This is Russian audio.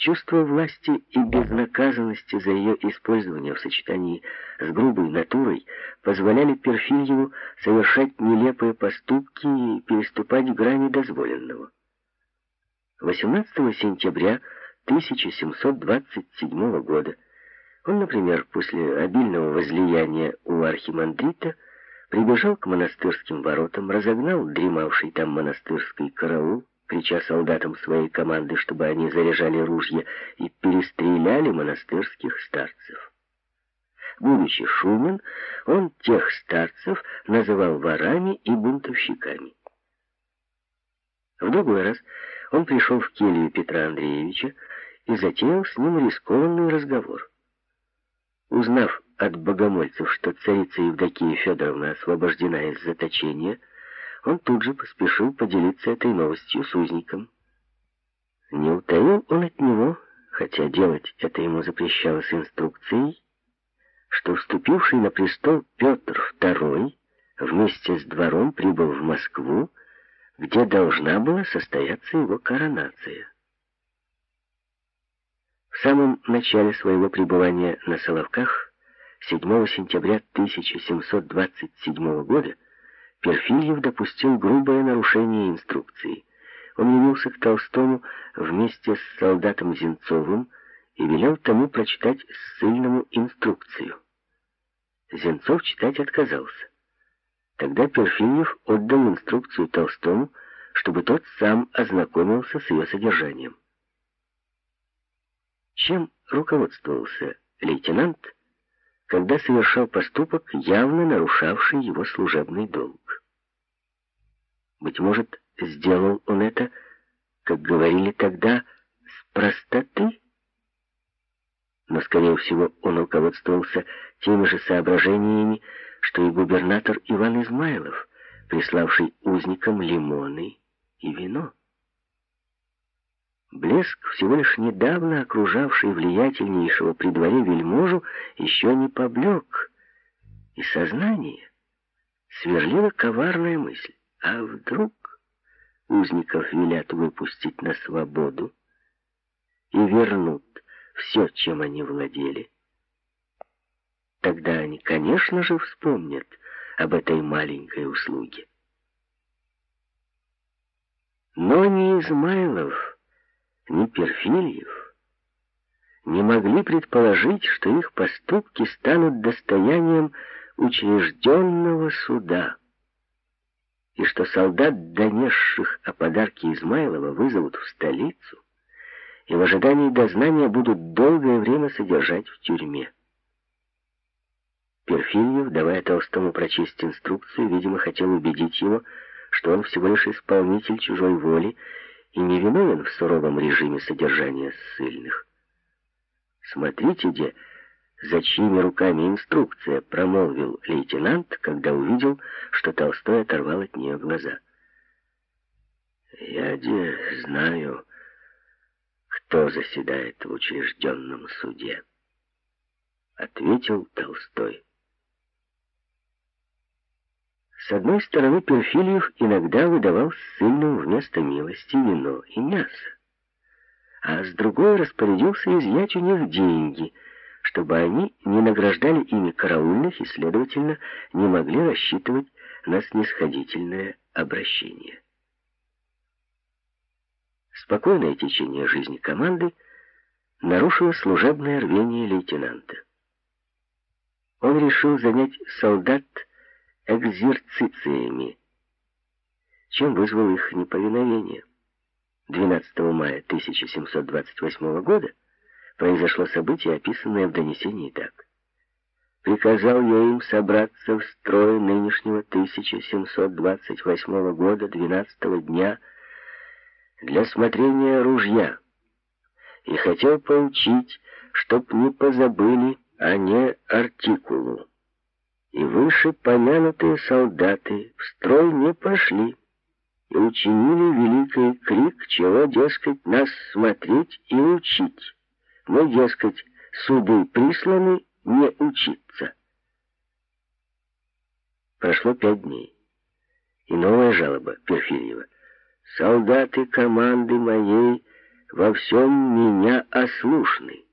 Чувство власти и безнаказанности за ее использование в сочетании с грубой натурой позволяли Перфильеву совершать нелепые поступки и переступать грани дозволенного. 18 сентября 1727 года он, например, после обильного возлияния у архимандрита прибежал к монастырским воротам, разогнал дремавший там монастырский караул, крича солдатам своей команды, чтобы они заряжали ружья и перестреляли монастырских старцев. Будучи шумен, он тех старцев называл ворами и бунтовщиками. В другой раз он пришел в келью Петра Андреевича и затеял с ним рискованный разговор. Узнав от богомольцев, что царица Евдокия Федоровна освобождена из заточения, он тут же поспешил поделиться этой новостью с узником. Не утаил он от него, хотя делать это ему запрещалось инструкцией, что вступивший на престол Петр II вместе с двором прибыл в Москву, где должна была состояться его коронация. В самом начале своего пребывания на Соловках, 7 сентября 1727 года, Перфильев допустил грубое нарушение инструкции. Он явился к Толстому вместе с солдатом Зенцовым и велел тому прочитать ссыльному инструкцию. Зенцов читать отказался. Тогда Перфильев отдал инструкцию Толстому, чтобы тот сам ознакомился с ее содержанием. Чем руководствовался лейтенант, когда совершал поступок, явно нарушавший его служебный долг. Быть может, сделал он это, как говорили тогда, с простоты? Но, скорее всего, он руководствовался теми же соображениями, что и губернатор Иван Измайлов, приславший узникам лимоны и вино. Блеск, всего лишь недавно окружавший влиятельнейшего при дворе вельможу, еще не поблек, и сознание сверлила коварная мысль. А вдруг узников велят выпустить на свободу и вернут все, чем они владели? Тогда они, конечно же, вспомнят об этой маленькой услуге. Но не Измайлов ни Перфильев не могли предположить, что их поступки станут достоянием учрежденного суда, и что солдат, донесших о подарке Измайлова, вызовут в столицу и в ожидании дознания будут долгое время содержать в тюрьме. Перфильев, давая Толстому прочесть инструкцию, видимо, хотел убедить его, что он всего лишь исполнитель чужой воли и не виновен в суровом режиме содержания ссыльных. «Смотрите, где, за чьими руками инструкция», — промолвил лейтенант, когда увидел, что Толстой оторвал от нее глаза. «Я де знаю, кто заседает в учрежденном суде», — ответил Толстой. С одной стороны, Перфильев иногда выдавал ссыльным вместо милости вино и мясо, а с другой распорядился изъять у них деньги, чтобы они не награждали ими караульных и, следовательно, не могли рассчитывать на снисходительное обращение. Спокойное течение жизни команды нарушило служебное рвение лейтенанта. Он решил занять солдат экзерцициями, чем вызвал их неповиновение. 12 мая 1728 года произошло событие, описанное в донесении так. Приказал я им собраться в строй нынешнего 1728 года, 12 дня, для смотрения ружья, и хотел поучить, чтоб не позабыли о не артикулу и выше помянутые солдаты в строй не пошли и учинили великий крик, чего, дескать, нас смотреть и учить. Мы, дескать, суды присланы не учиться. Прошло пять дней, и новая жалоба Перфильева. Солдаты команды моей во всем меня ослушны.